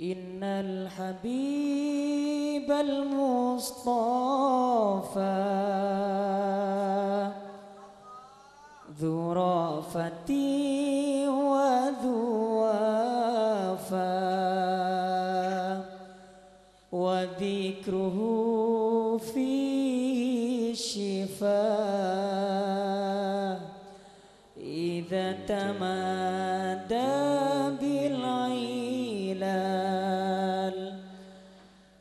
إن الحبيب المصطفى ذو رأفة وذو وفا وذكره في الشفاء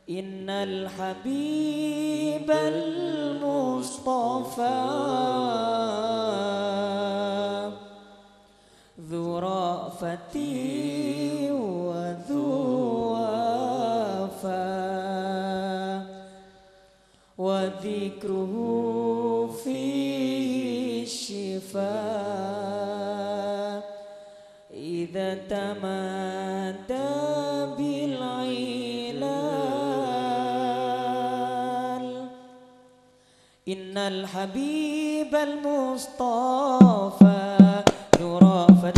إن الحبيب المصطفى ذو رأفة وذو وفا وذكره في الشفاء إذا تمادى إن الحبيب المصطفى رأفة